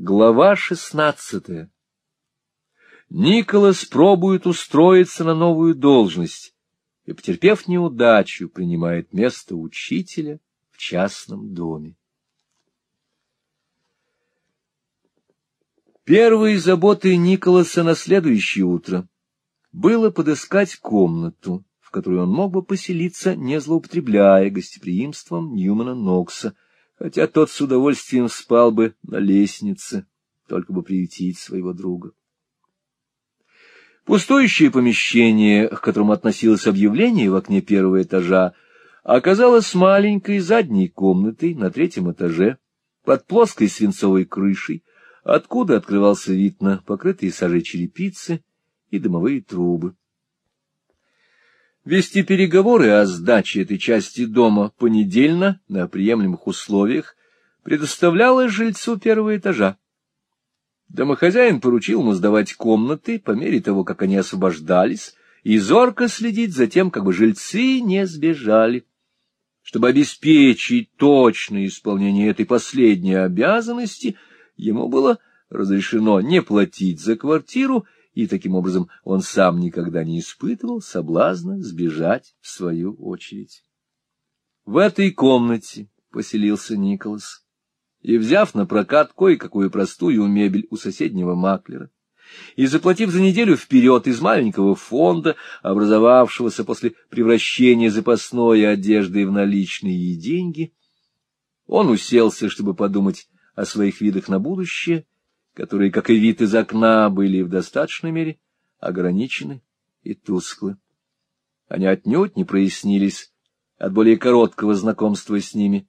Глава шестнадцатая Николас пробует устроиться на новую должность и, потерпев неудачу, принимает место учителя в частном доме. Первой заботой Николаса на следующее утро было подыскать комнату, в которой он мог бы поселиться, не злоупотребляя гостеприимством Ньюмана Нокса, хотя тот с удовольствием спал бы на лестнице, только бы приютить своего друга. Пустующее помещение, к которому относилось объявление в окне первого этажа, оказалось маленькой задней комнатой на третьем этаже, под плоской свинцовой крышей, откуда открывался вид на покрытые сажей черепицы и дымовые трубы. Вести переговоры о сдаче этой части дома понедельно на приемлемых условиях предоставлялось жильцу первого этажа. Домохозяин поручил ему сдавать комнаты по мере того, как они освобождались, и зорко следить за тем, как бы жильцы не сбежали. Чтобы обеспечить точное исполнение этой последней обязанности, ему было разрешено не платить за квартиру и таким образом он сам никогда не испытывал соблазна сбежать в свою очередь. В этой комнате поселился Николас, и, взяв на прокат кое-какую простую мебель у соседнего маклера, и заплатив за неделю вперед из маленького фонда, образовавшегося после превращения запасной одежды в наличные деньги, он уселся, чтобы подумать о своих видах на будущее которые, как и вид из окна, были в достаточной мере ограничены и тусклы. Они отнюдь не прояснились от более короткого знакомства с ними.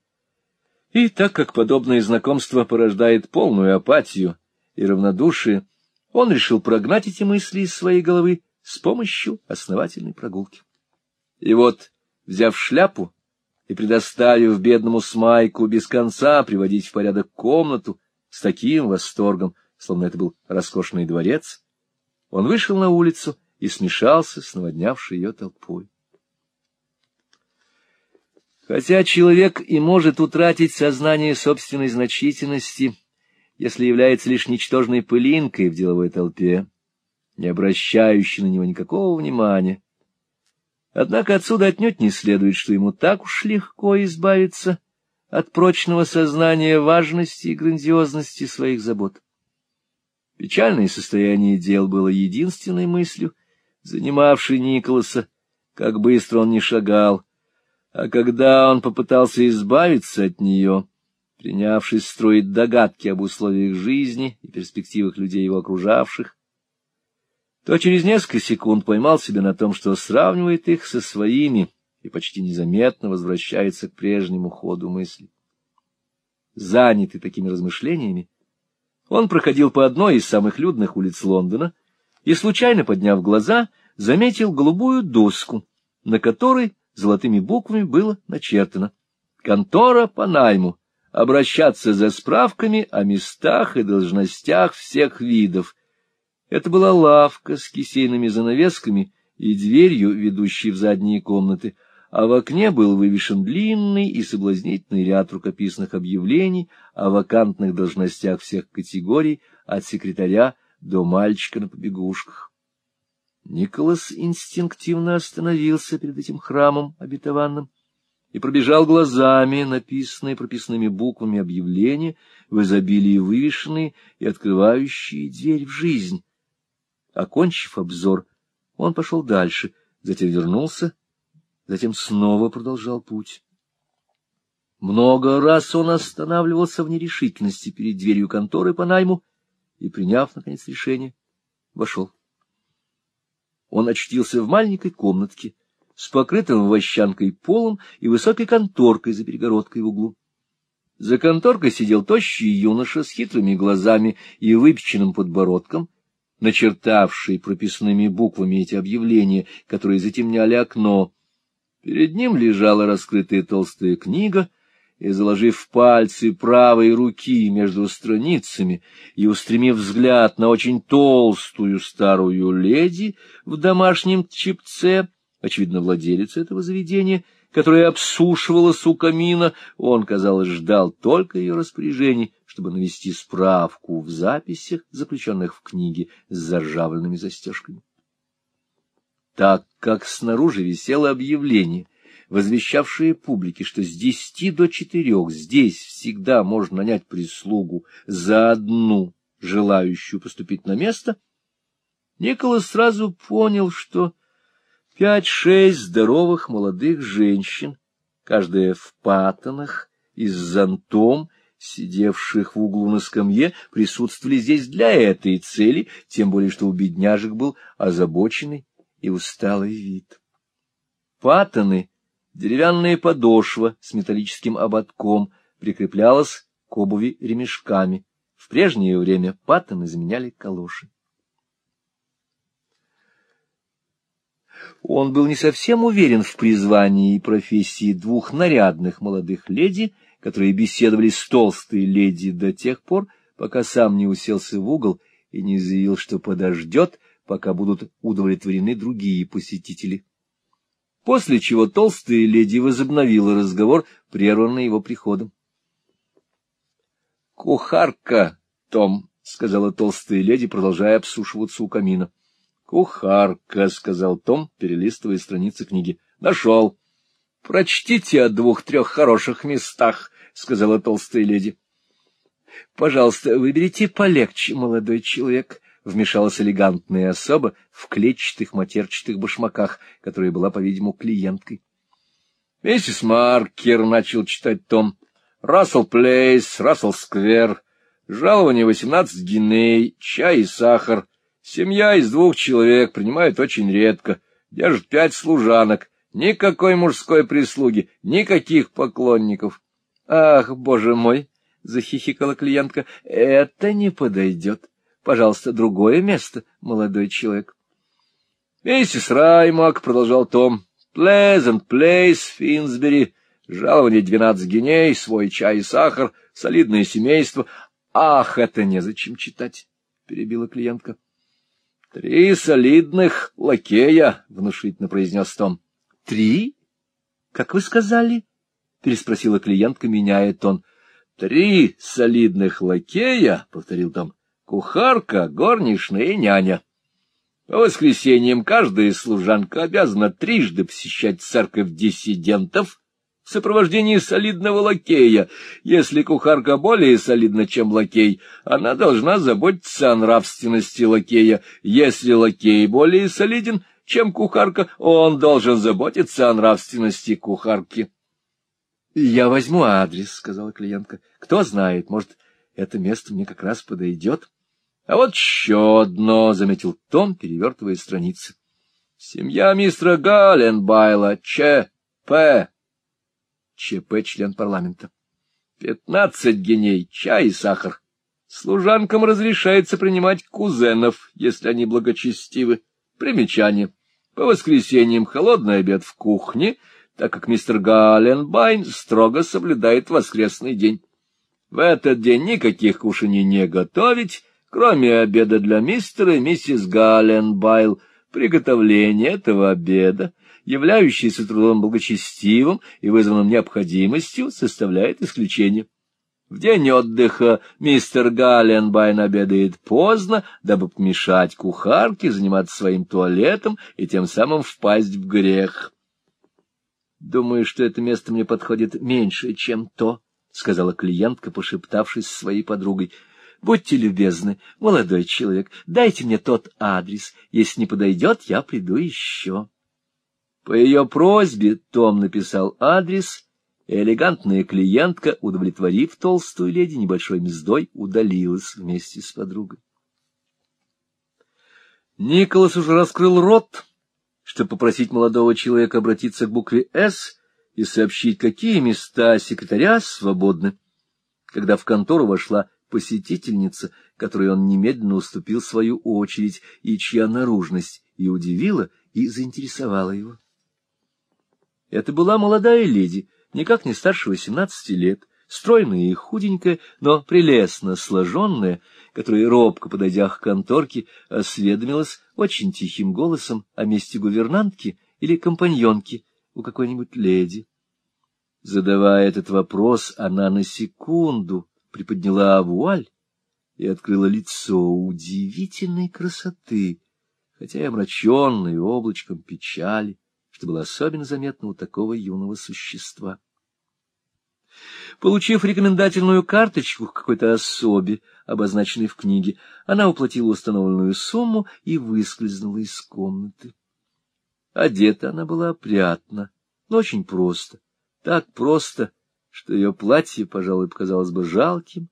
И так как подобное знакомство порождает полную апатию и равнодушие, он решил прогнать эти мысли из своей головы с помощью основательной прогулки. И вот, взяв шляпу и предоставив бедному Смайку без конца приводить в порядок комнату, с таким восторгом, словно это был роскошный дворец, он вышел на улицу и смешался с наводнявшей ее толпой. Хотя человек и может утратить сознание собственной значительности, если является лишь ничтожной пылинкой в деловой толпе, не обращающей на него никакого внимания, однако отсюда отнюдь не следует, что ему так уж легко избавиться от прочного сознания важности и грандиозности своих забот. Печальное состояние дел было единственной мыслью, занимавшей Николаса, как быстро он не шагал, а когда он попытался избавиться от нее, принявшись строить догадки об условиях жизни и перспективах людей его окружавших, то через несколько секунд поймал себя на том, что сравнивает их со своими, и почти незаметно возвращается к прежнему ходу мысли. Занятый такими размышлениями, он проходил по одной из самых людных улиц Лондона и, случайно подняв глаза, заметил голубую доску, на которой золотыми буквами было начертано «Контора по найму. Обращаться за справками о местах и должностях всех видов». Это была лавка с кисейными занавесками и дверью, ведущей в задние комнаты, а в окне был вывешен длинный и соблазнительный ряд рукописных объявлений о вакантных должностях всех категорий, от секретаря до мальчика на побегушках. Николас инстинктивно остановился перед этим храмом обетованным и пробежал глазами написанные прописными буквами объявления в изобилии вывешенные и открывающие дверь в жизнь. Окончив обзор, он пошел дальше, затем вернулся, затем снова продолжал путь. Много раз он останавливался в нерешительности перед дверью конторы по найму и, приняв, наконец, решение, вошел. Он очутился в маленькой комнатке с покрытым вощанкой полом и высокой конторкой за перегородкой в углу. За конторкой сидел тощий юноша с хитрыми глазами и выпеченным подбородком, начертавший прописными буквами эти объявления, которые затемняли окно. Перед ним лежала раскрытая толстая книга — и, заложив пальцы правой руки между страницами и устремив взгляд на очень толстую старую леди в домашнем чипце, очевидно, владелица этого заведения, которая обсушивалась у камина, он, казалось, ждал только ее распоряжений, чтобы навести справку в записях, заключенных в книге с заржавленными застежками. Так как снаружи висело объявление, возвещавшее публике, что с десяти до четырех здесь всегда можно нанять прислугу за одну желающую поступить на место, Николас сразу понял, что пять-шесть здоровых молодых женщин, каждая в патонах и с зонтом, сидевших в углу на скамье, присутствовали здесь для этой цели, тем более что у бедняжек был озабоченный и усталый вид. Патоны, деревянная подошва с металлическим ободком, прикреплялась к обуви ремешками. В прежнее время патоны заменяли калоши. Он был не совсем уверен в призвании и профессии двух нарядных молодых леди, которые беседовали с толстой леди до тех пор, пока сам не уселся в угол и не заявил, что подождет, пока будут удовлетворены другие посетители. После чего толстая леди возобновила разговор, прерванный его приходом. — Кухарка, Том, — сказала толстая леди, продолжая обсушиваться у камина. — Кухарка, — сказал Том, перелистывая страницы книги. — Нашел. — Прочтите о двух-трех хороших местах, — сказала толстая леди. — Пожалуйста, выберите полегче, молодой человек, — вмешалась элегантная особа в клетчатых матерчатых башмаках, которая была, по-видимому, клиенткой. — Миссис Маркер, — начал читать Том, — Рассел Плейс, Рассел Сквер, жалование восемнадцать гиней, чай и сахар. Семья из двух человек принимает очень редко, держит пять служанок, никакой мужской прислуги, никаких поклонников. — Ах, боже мой! — захихикала клиентка. — Это не подойдет. Пожалуйста, другое место, молодой человек. — Миссис Раймак, — продолжал Том, — Плезент Плейс, Финсбери, жалование двенадцать геней, свой чай и сахар, солидное семейство. — Ах, это незачем читать, — перебила клиентка. — Три солидных лакея, — внушительно произнес Том. — Три? Как вы сказали? — переспросила клиентка, меняя тон. — Три солидных лакея, — повторил Том кухарка, горничная и няня. По воскресеньям каждая служанка обязана трижды посещать церковь диссидентов в сопровождении солидного лакея. Если кухарка более солидна, чем лакей, она должна заботиться о нравственности лакея. Если лакей более солиден, чем кухарка, он должен заботиться о нравственности кухарки. — Я возьму адрес, — сказала клиентка. — Кто знает, может, это место мне как раз подойдет. — а вот еще одно, — заметил Том, перевертывая страницы. Семья мистера Галленбайла, Ч.П. Ч.П. член парламента. Пятнадцать гиней, чай и сахар. Служанкам разрешается принимать кузенов, если они благочестивы. Примечание. По воскресеньям холодный обед в кухне, так как мистер Галленбайл строго соблюдает воскресный день. В этот день никаких кушаний не готовить, Кроме обеда для мистера и миссис Галленбайл, приготовление этого обеда, являющееся трудом благочестивым и вызванным необходимостью, составляет исключение. В день отдыха мистер Галленбайл обедает поздно, дабы помешать кухарке заниматься своим туалетом и тем самым впасть в грех. — Думаю, что это место мне подходит меньше, чем то, — сказала клиентка, пошептавшись с своей подругой. Будьте любезны, молодой человек, дайте мне тот адрес. Если не подойдет, я приду еще. По ее просьбе Том написал адрес, и элегантная клиентка, удовлетворив толстую леди небольшой мздой, удалилась вместе с подругой. Николас уже раскрыл рот, чтобы попросить молодого человека обратиться к букве «С» и сообщить, какие места секретаря свободны, когда в контору вошла посетительница, которой он немедленно уступил свою очередь, и чья наружность и удивила, и заинтересовала его. Это была молодая леди, никак не старше восемнадцати лет, стройная и худенькая, но прелестно сложенная, которая, робко подойдя к конторке, осведомилась очень тихим голосом о месте гувернантки или компаньонки у какой-нибудь леди. Задавая этот вопрос, она на секунду приподняла вуаль и открыла лицо удивительной красоты, хотя и омраченное облачком печали, что было особенно заметно у такого юного существа. Получив рекомендательную карточку к какой-то особе, обозначенной в книге, она уплатила установленную сумму и выскользнула из комнаты. Одета она была опрятно, но очень просто, так просто, что ее платье, пожалуй, показалось бы жалким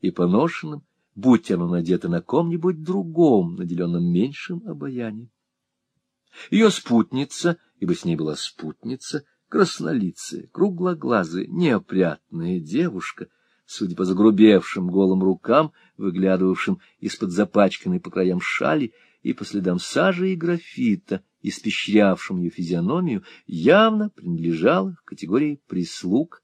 и поношенным, будь оно надето на ком-нибудь другом, наделенном меньшим обаянием. Ее спутница, ибо с ней была спутница, краснолицая, круглоглазая, неопрятная девушка, судя по загрубевшим голым рукам, выглядывавшим из-под запачканной по краям шали и по следам сажи и графита, испещрявшим ее физиономию, явно принадлежала к категории прислуг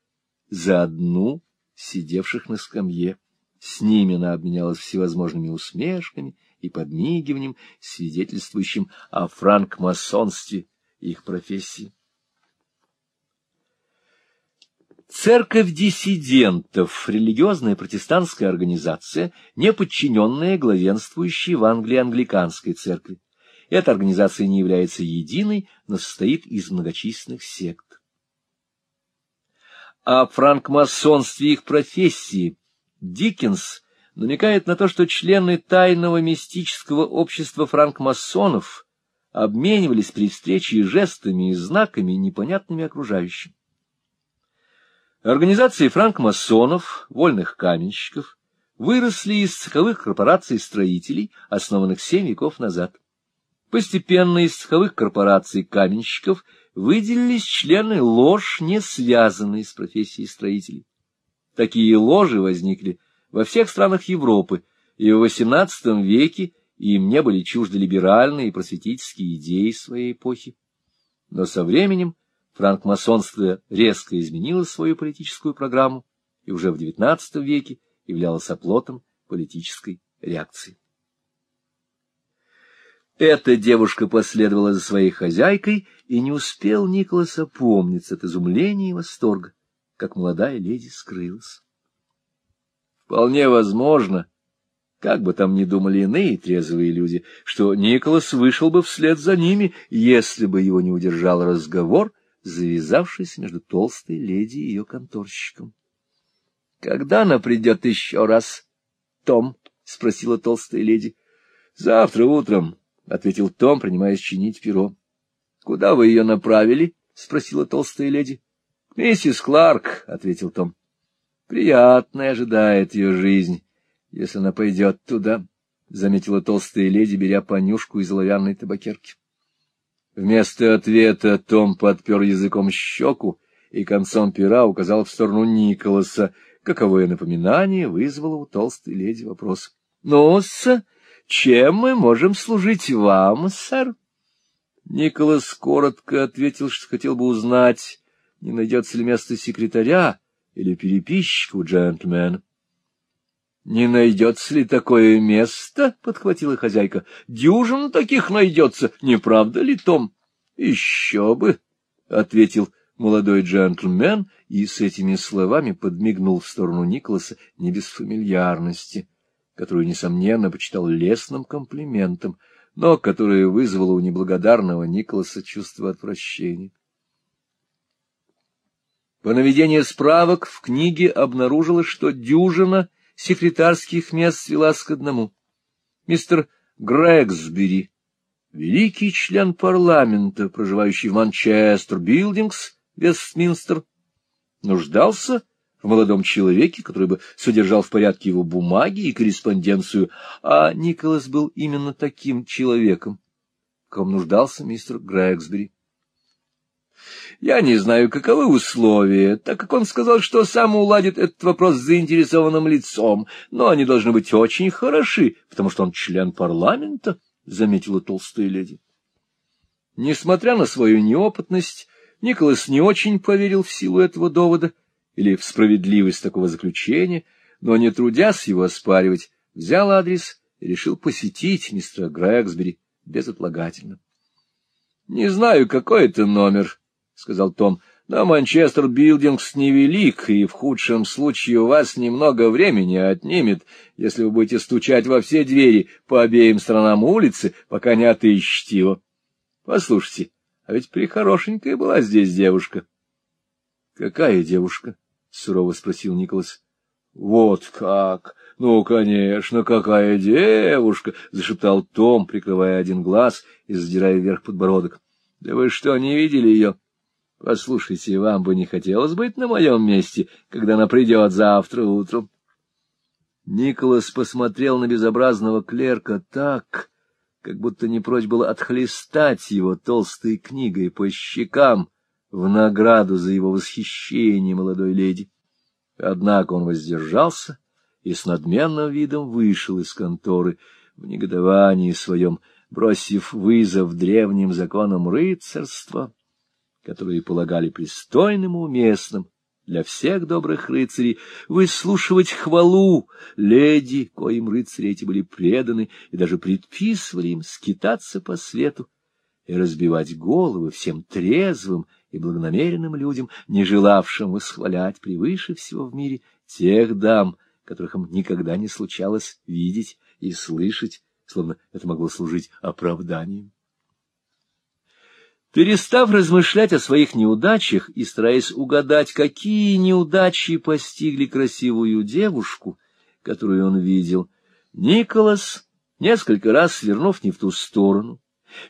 за одну сидевших на скамье. С ними она обменялась всевозможными усмешками и подмигиванием, свидетельствующим о франкмасонстве их профессии. Церковь диссидентов — религиозная протестантская организация, не подчиненная главенствующей в Англии англиканской церкви. Эта организация не является единой, но состоит из многочисленных сект. О франкмасонстве их профессии Диккенс намекает на то, что члены тайного мистического общества франкмасонов обменивались при встрече жестами и знаками, непонятными окружающим. Организации франкмасонов, вольных каменщиков, выросли из цеховых корпораций строителей, основанных семь веков назад. Постепенно из цеховых корпораций каменщиков выделились члены лож, не связанные с профессией строителей. Такие ложи возникли во всех странах Европы, и в XVIII веке им не были чужды либеральные и просветительские идеи своей эпохи. Но со временем франкмасонство резко изменило свою политическую программу и уже в XIX веке являлось оплотом политической реакции. Эта девушка последовала за своей хозяйкой, и не успел Николас опомниться от изумления и восторга, как молодая леди скрылась. Вполне возможно, как бы там ни думали иные трезвые люди, что Николас вышел бы вслед за ними, если бы его не удержал разговор, завязавшийся между толстой леди и ее конторщиком. — Когда она придет еще раз, Том? — спросила толстая леди. — Завтра утром, — ответил Том, принимаясь чинить перо. — Куда вы ее направили? — спросила толстая леди. — Миссис Кларк, — ответил Том. — Приятная ожидает ее жизнь, если она пойдет туда, — заметила толстая леди, беря понюшку из оловянной табакерки. Вместо ответа Том подпер языком щеку и концом пера указал в сторону Николаса. Каковое напоминание вызвало у толстой леди вопрос. — Ну-с, чем мы можем служить вам, сэр? Николас коротко ответил, что хотел бы узнать, не найдется ли место секретаря или переписчика у Не найдется ли такое место? — подхватила хозяйка. — Дюжин таких найдется, не правда ли, Том? — Еще бы, — ответил молодой джентльмен и с этими словами подмигнул в сторону Николаса не без фамильярности. — которую, несомненно, почитал лестным комплиментом, но которая вызвала у неблагодарного Николаса чувство отвращения. По наведению справок в книге обнаружилось, что дюжина секретарских мест свелась к одному. Мистер Грэгсбери, великий член парламента, проживающий в Манчестер-Билдингс, Вестминстер, нуждался в молодом человеке, который бы содержал в порядке его бумаги и корреспонденцию, а Николас был именно таким человеком, ком нуждался мистер Грэгсбери. Я не знаю, каковы условия, так как он сказал, что сам уладит этот вопрос с заинтересованным лицом, но они должны быть очень хороши, потому что он член парламента, — заметила толстая леди. Несмотря на свою неопытность, Николас не очень поверил в силу этого довода — или в справедливость такого заключения, но, не трудясь его оспаривать, взял адрес и решил посетить мистера Грэгсбери безотлагательно. — Не знаю, какой это номер, — сказал Том, — Но Манчестер Билдингс невелик, и в худшем случае у вас немного времени отнимет, если вы будете стучать во все двери по обеим сторонам улицы, пока не отыщете его. Послушайте, а ведь прихорошенькая была здесь девушка. — Какая девушка? — сурово спросил Николас. — Вот как! Ну, конечно, какая девушка! — зашептал Том, прикрывая один глаз и задирая вверх подбородок. — Да вы что, не видели ее? — Послушайте, вам бы не хотелось быть на моем месте, когда она придет завтра утром. Николас посмотрел на безобразного клерка так, как будто не прочь было отхлестать его толстой книгой по щекам в награду за его восхищение молодой леди. Однако он воздержался и с надменным видом вышел из конторы в негодовании своем, бросив вызов древним законам рыцарства которые полагали пристойным и уместным для всех добрых рыцарей выслушивать хвалу леди, коим рыцари эти были преданы, и даже предписывали им скитаться по свету и разбивать головы всем трезвым и благонамеренным людям, не желавшим восхвалять превыше всего в мире тех дам, которых им никогда не случалось видеть и слышать, словно это могло служить оправданием. Перестав размышлять о своих неудачах и стараясь угадать, какие неудачи постигли красивую девушку, которую он видел, Николас, несколько раз свернув не в ту сторону,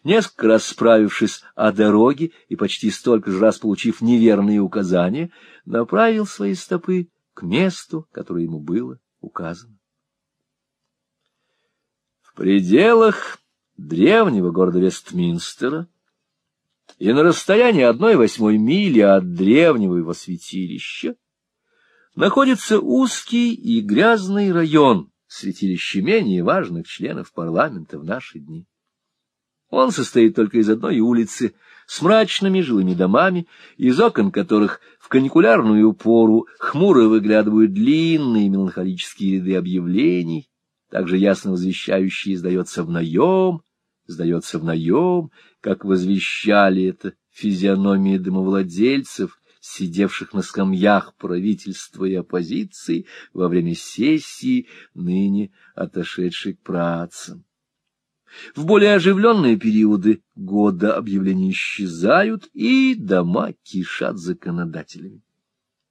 несколько раз справившись о дороге и почти столько же раз получив неверные указания, направил свои стопы к месту, которое ему было указано. В пределах древнего города Вестминстера и на расстоянии одной восьмой мили от древнего его святилища находится узкий и грязный район, святилище менее важных членов парламента в наши дни. Он состоит только из одной улицы с мрачными жилыми домами, из окон которых в каникулярную пору хмуро выглядывают длинные меланхолические ряды объявлений, также ясно возвещающие «сдается в наем», «сдается в наем», как возвещали это физиономии домовладельцев, сидевших на скамьях правительства и оппозиции во время сессии, ныне отошедшей к працам. В более оживленные периоды года объявления исчезают, и дома кишат законодателями.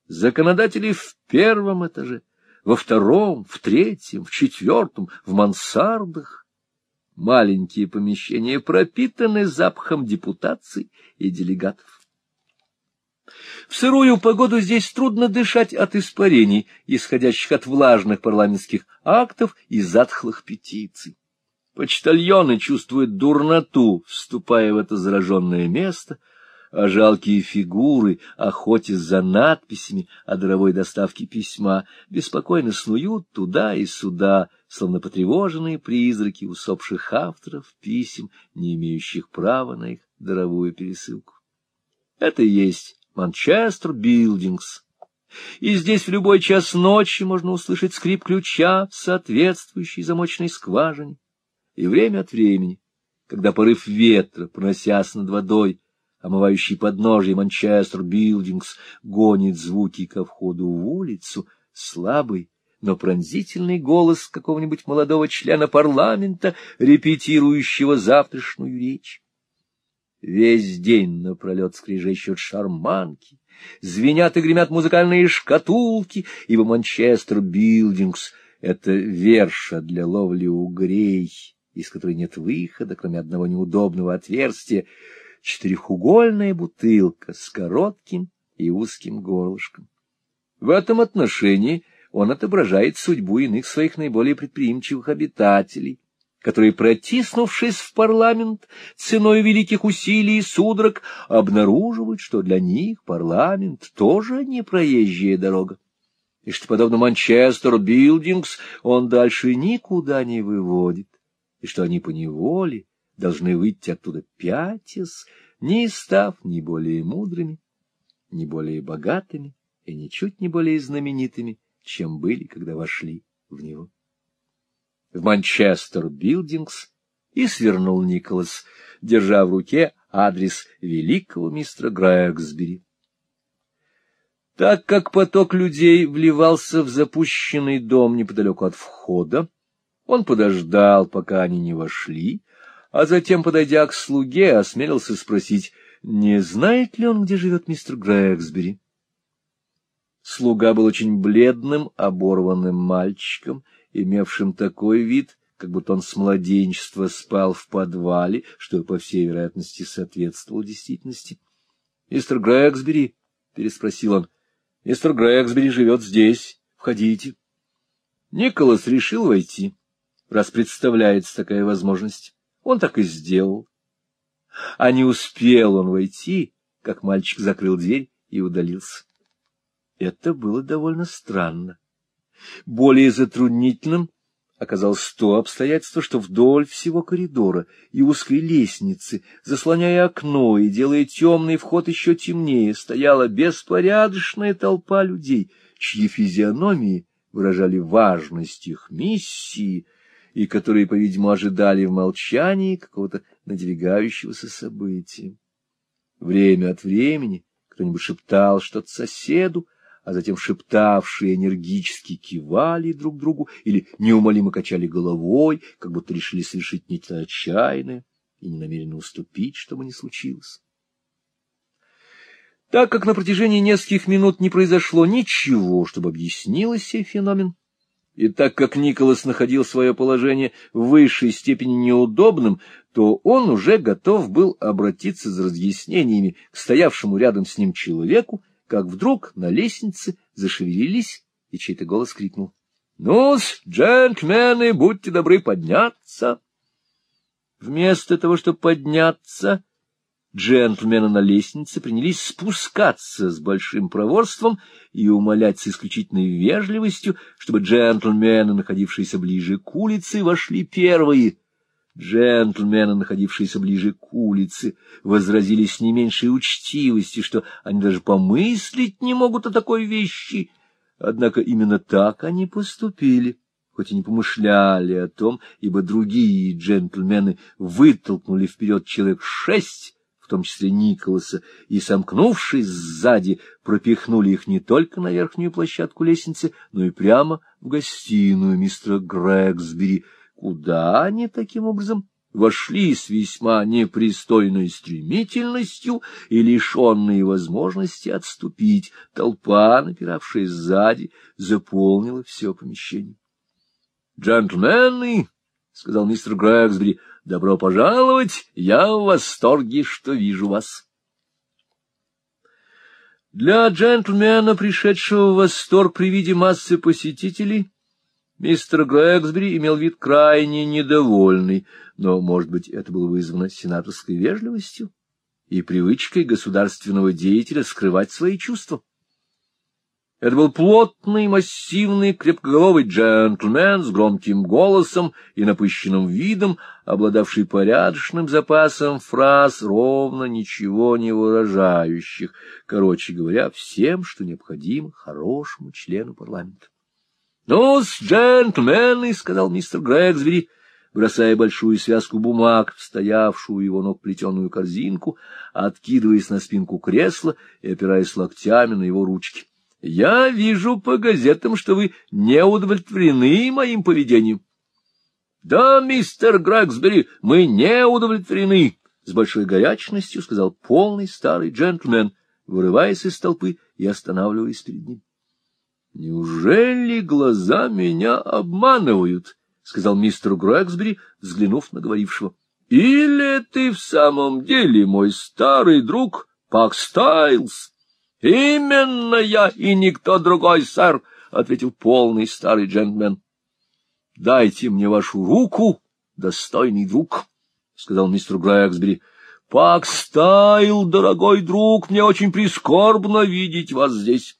Законодатели в первом этаже, во втором, в третьем, в четвертом, в мансардах, маленькие помещения пропитаны запахом депутаций и делегатов. В сырую погоду здесь трудно дышать от испарений, исходящих от влажных парламентских актов и затхлых петиций. Почтальоны чувствуют дурноту, вступая в это зараженное место, а жалкие фигуры, охотясь за надписями о дровой доставке письма, беспокойно снуют туда и сюда, словно потревоженные призраки усопших авторов писем, не имеющих права на их даровую пересылку. Это и есть Манчестер Билдингс. И здесь в любой час ночи можно услышать скрип ключа в соответствующей замочной скважине. И время от времени, когда порыв ветра, проносясь над водой, омывающий подножье Манчестер Билдингс, гонит звуки ко входу в улицу, слабый, но пронзительный голос какого-нибудь молодого члена парламента, репетирующего завтрашнюю речь. Весь день напролет скрежещут шарманки, звенят и гремят музыкальные шкатулки, ибо Манчестер Билдингс — это верша для ловли угрей, из которой нет выхода, кроме одного неудобного отверстия, четырехугольная бутылка с коротким и узким горлышком. В этом отношении — он отображает судьбу иных своих наиболее предприимчивых обитателей, которые, протиснувшись в парламент ценой великих усилий и судорог, обнаруживают, что для них парламент тоже не проезжая дорога, и что, подобно Манчестер Билдингс, он дальше никуда не выводит, и что они поневоле должны выйти оттуда пятис, не став ни более мудрыми, ни более богатыми и ничуть не более знаменитыми, чем были, когда вошли в него. В Манчестер Билдингс и свернул Николас, держа в руке адрес великого мистера Грэгсбери. Так как поток людей вливался в запущенный дом неподалеку от входа, он подождал, пока они не вошли, а затем, подойдя к слуге, осмелился спросить, не знает ли он, где живет мистер Грэгсбери. Слуга был очень бледным, оборванным мальчиком, имевшим такой вид, как будто он с младенчества спал в подвале, что, по всей вероятности, соответствовало действительности. — Мистер Грэгсбери? — переспросил он. — Мистер Грэгсбери живет здесь. Входите. Николас решил войти, раз представляется такая возможность. Он так и сделал. А не успел он войти, как мальчик закрыл дверь и удалился. Это было довольно странно. Более затруднительным оказалось то обстоятельство, что вдоль всего коридора и узкой лестницы, заслоняя окно и делая темный вход еще темнее, стояла беспорядочная толпа людей, чьи физиономии выражали важность их миссии и которые, по-видимому, ожидали в молчании какого-то надвигающегося события. Время от времени кто-нибудь шептал что-то соседу, а затем шептавшие энергически кивали друг другу или неумолимо качали головой, как будто решили совершить нечто отчаянное и не намерены уступить, чтобы не случилось. Так как на протяжении нескольких минут не произошло ничего, чтобы объяснилось сей феномен, и так как Николас находил свое положение в высшей степени неудобным, то он уже готов был обратиться за разъяснениями к стоявшему рядом с ним человеку, как вдруг на лестнице зашевелились, и чей-то голос крикнул. — Ну-с, джентльмены, будьте добры подняться! Вместо того, чтобы подняться, джентльмены на лестнице принялись спускаться с большим проворством и умолять с исключительной вежливостью, чтобы джентльмены, находившиеся ближе к улице, вошли первые — Джентльмены, находившиеся ближе к улице, возразили с не меньшей учтивостью, что они даже помыслить не могут о такой вещи. Однако именно так они поступили, хоть и не помышляли о том, ибо другие джентльмены вытолкнули вперед человек шесть, в том числе Николаса, и, сомкнувшись сзади, пропихнули их не только на верхнюю площадку лестницы, но и прямо в гостиную мистера Грэгсбери, куда они таким образом вошли с весьма непристойной стремительностью и лишенные возможности отступить. Толпа, напиравшая сзади, заполнила все помещение. — Джентльмены, — сказал мистер Грэгсбери, — добро пожаловать, я в восторге, что вижу вас. Для джентльмена, пришедшего в восторг при виде массы посетителей, Мистер Грэгсбери имел вид крайне недовольный, но, может быть, это было вызвано сенаторской вежливостью и привычкой государственного деятеля скрывать свои чувства. Это был плотный, массивный, крепкоголовый джентльмен с громким голосом и напыщенным видом, обладавший порядочным запасом фраз, ровно ничего не выражающих, короче говоря, всем, что необходимо хорошему члену парламента. — Ну-с, джентльмены, — сказал мистер Грэгсбери, бросая большую связку бумаг в стоявшую его ног плетеную корзинку, откидываясь на спинку кресла и опираясь локтями на его ручки. — Я вижу по газетам, что вы не удовлетворены моим поведением. — Да, мистер Грэгсбери, мы не удовлетворены, — с большой горячностью сказал полный старый джентльмен, вырываясь из толпы и останавливаясь перед ним. Неужели глаза меня обманывают? — сказал мистер Грэксбери, взглянув на говорившего. — Или ты в самом деле мой старый друг Пак Стайлз? — Именно я и никто другой, сэр, — ответил полный старый джентльмен. — Дайте мне вашу руку, достойный друг, — сказал мистер Грэксбери. — Пак Стайл, дорогой друг, мне очень прискорбно видеть вас здесь.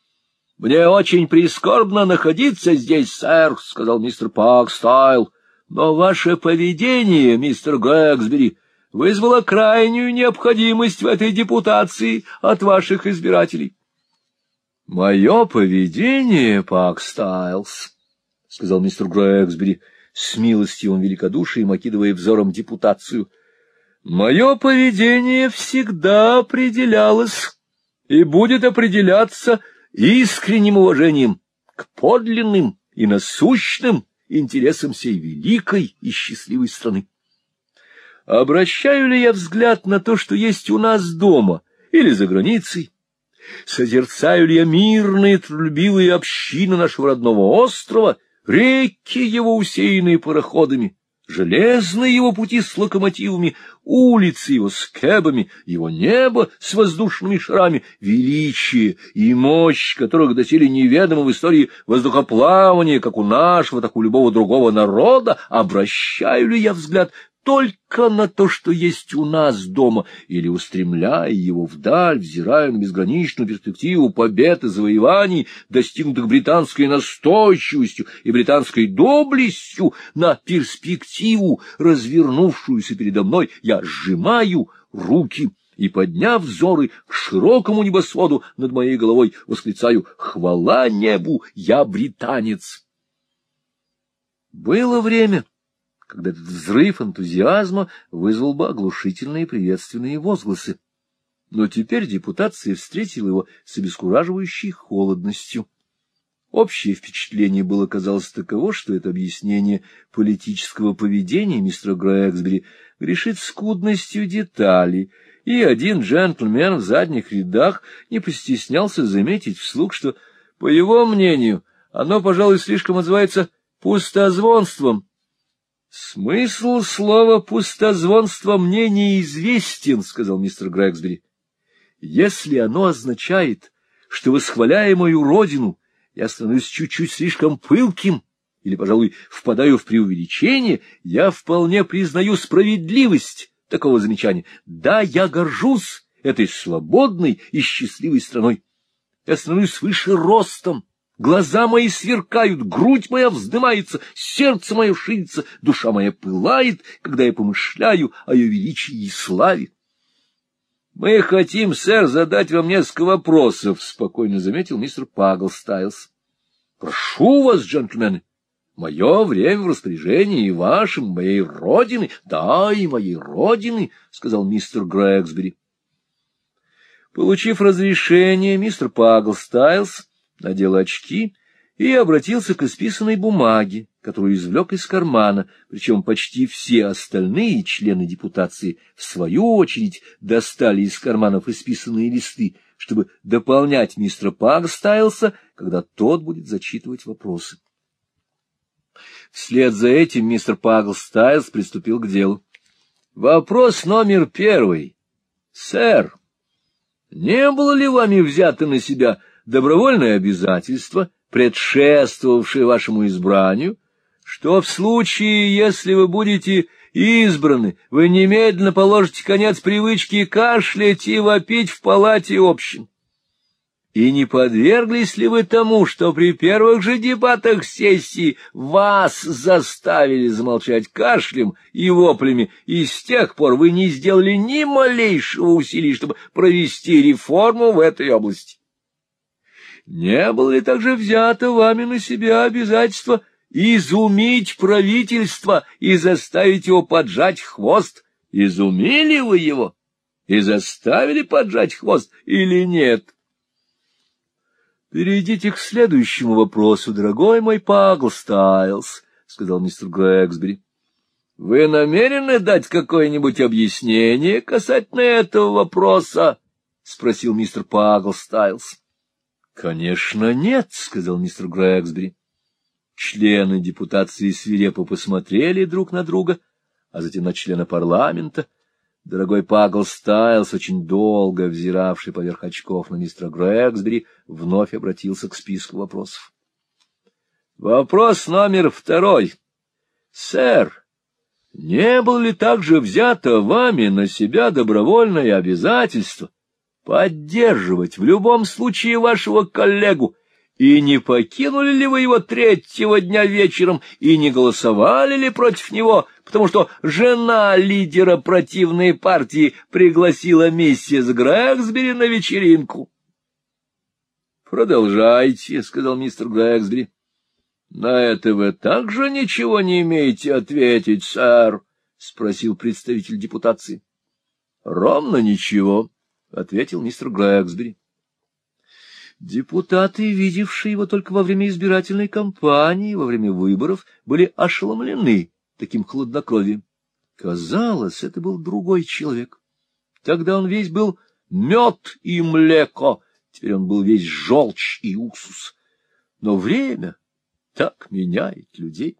— Мне очень прискорбно находиться здесь, сэр, — сказал мистер Пагстайлс. — Но ваше поведение, мистер Грегсбери, вызвало крайнюю необходимость в этой депутации от ваших избирателей. — Мое поведение, Пагстайлс, — сказал мистер Грегсбери, с милостивым великодушием окидывая взором депутацию, — мое поведение всегда определялось и будет определяться искренним уважением к подлинным и насущным интересам сей великой и счастливой страны. Обращаю ли я взгляд на то, что есть у нас дома или за границей? Созерцаю ли я мирные, трудолюбивые общины нашего родного острова, реки его, усеянные пароходами, железные его пути с локомотивами, улицы его с кэбами, его небо с воздушными шарами, величие и мощь, которых доселе неведомо в истории воздухоплавания, как у нашего, так у любого другого народа, обращаю ли я взгляд только на то, что есть у нас дома, или, устремляя его вдаль, взирая на безграничную перспективу побед и завоеваний, достигнутых британской настойчивостью и британской доблестью, на перспективу, развернувшуюся передо мной, я сжимаю руки и, подняв взоры к широкому небосводу над моей головой, восклицаю «Хвала небу! Я британец!» Было время когда этот взрыв энтузиазма вызвал бы оглушительные приветственные возгласы. Но теперь депутация встретила его с обескураживающей холодностью. Общее впечатление было, казалось, таково, что это объяснение политического поведения мистера Грэксбери грешит скудностью деталей, и один джентльмен в задних рядах не постеснялся заметить вслух, что, по его мнению, оно, пожалуй, слишком называется пустозвонством, Смысл слова «пустозвонство» мне неизвестен, — сказал мистер Грэгсбери. Если оно означает, что, восхваляя мою родину, я становлюсь чуть-чуть слишком пылким или, пожалуй, впадаю в преувеличение, я вполне признаю справедливость такого замечания. Да, я горжусь этой свободной и счастливой страной. Я становлюсь выше ростом, Глаза мои сверкают, грудь моя вздымается, сердце мое ширится, душа моя пылает, когда я помышляю о ее величии и славе. — Мы хотим, сэр, задать вам несколько вопросов, — спокойно заметил мистер Пагглстайлс. — Прошу вас, джентльмены, мое время в распоряжении и вашим, моей родины, да, и моей родины, — сказал мистер Грэгсбери. Получив разрешение, мистер Пагглстайлс надел очки и обратился к исписанной бумаге, которую извлек из кармана, причем почти все остальные члены депутации, в свою очередь, достали из карманов исписанные листы, чтобы дополнять мистера Пагстайлса, когда тот будет зачитывать вопросы. Вслед за этим мистер Пагстайлс приступил к делу. Вопрос номер первый. Сэр, не было ли вами взято на себя добровольное обязательство, предшествовавшее вашему избранию, что в случае, если вы будете избраны, вы немедленно положите конец привычке кашлять и вопить в палате общин. И не подверглись ли вы тому, что при первых же дебатах сессии вас заставили замолчать кашлем и воплями, и с тех пор вы не сделали ни малейшего усилия, чтобы провести реформу в этой области? Не было ли также взято вами на себя обязательство изумить правительство и заставить его поджать хвост? Изумили вы его и заставили поджать хвост или нет? Перейдите к следующему вопросу, дорогой мой Пагл Стайлс, — сказал мистер Грэксбери. — Вы намерены дать какое-нибудь объяснение касательно этого вопроса? — спросил мистер Пагл Стайлс. Конечно, нет, — сказал мистер Грэксбери. Члены депутации свирепо посмотрели друг на друга, а затем на члена парламента. Дорогой Пагл Стайлс, очень долго взиравший поверх очков на мистера Грэксбери, вновь обратился к списку вопросов. Вопрос номер второй. Сэр, не было ли также взято вами на себя добровольное обязательство поддерживать в любом случае вашего коллегу, и не покинули ли вы его третьего дня вечером, и не голосовали ли против него, потому что жена лидера противной партии пригласила миссис Грэксбери на вечеринку? — Продолжайте, — сказал мистер Грэксбери. — На это вы также ничего не имеете ответить, сэр? — спросил представитель депутации. — Ровно ничего. —— ответил мистер Грэксбери. Депутаты, видевшие его только во время избирательной кампании, во время выборов, были ошеломлены таким хладнокровием. Казалось, это был другой человек. Тогда он весь был мед и млеко, теперь он был весь желчь и уксус. Но время так меняет людей.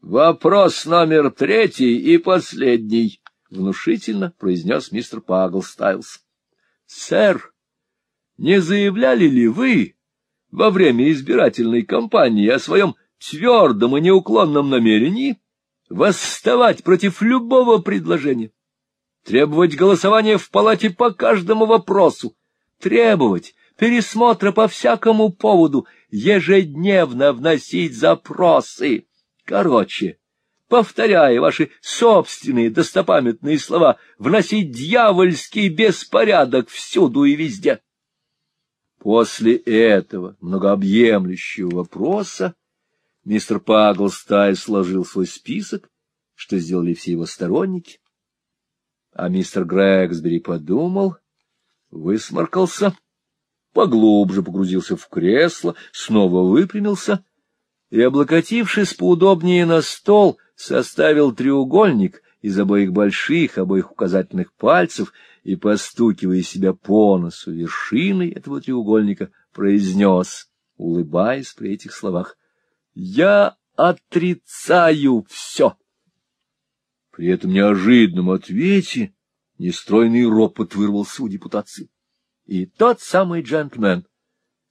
Вопрос номер третий и последний, — внушительно произнес мистер Паглстайлс. — Сэр, не заявляли ли вы во время избирательной кампании о своем твердом и неуклонном намерении восставать против любого предложения, требовать голосования в палате по каждому вопросу, требовать пересмотра по всякому поводу, ежедневно вносить запросы? Короче, повторяя ваши собственные достопамятные слова, вносить дьявольский беспорядок всюду и везде. После этого многообъемлющего вопроса мистер Паглстай сложил свой список, что сделали все его сторонники, а мистер Грегсбери подумал, высморкался, поглубже погрузился в кресло, снова выпрямился — и, облокотившись поудобнее на стол, составил треугольник из обоих больших, обоих указательных пальцев и, постукивая себя по носу вершиной этого треугольника, произнес, улыбаясь при этих словах, «Я отрицаю все!» При этом неожиданном ответе нестройный ропот вырвался у депутации. И тот самый джентльмен,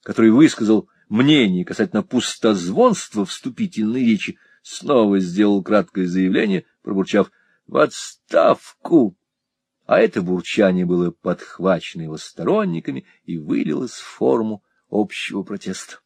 который высказал мнение касательно пустозвонства вступительной речи, снова сделал краткое заявление, пробурчав «в отставку». А это бурчание было подхвачено его сторонниками и вылилось в форму общего протеста.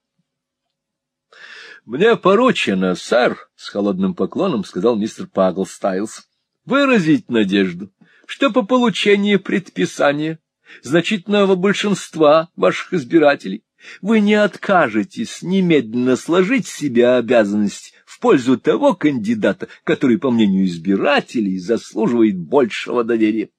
— Мне поручено, сэр, — с холодным поклоном сказал мистер Паглстайлс, — выразить надежду, что по получении предписания значительного большинства ваших избирателей вы не откажетесь немедленно сложить с себя обязанность в пользу того кандидата, который, по мнению избирателей, заслуживает большего доверия.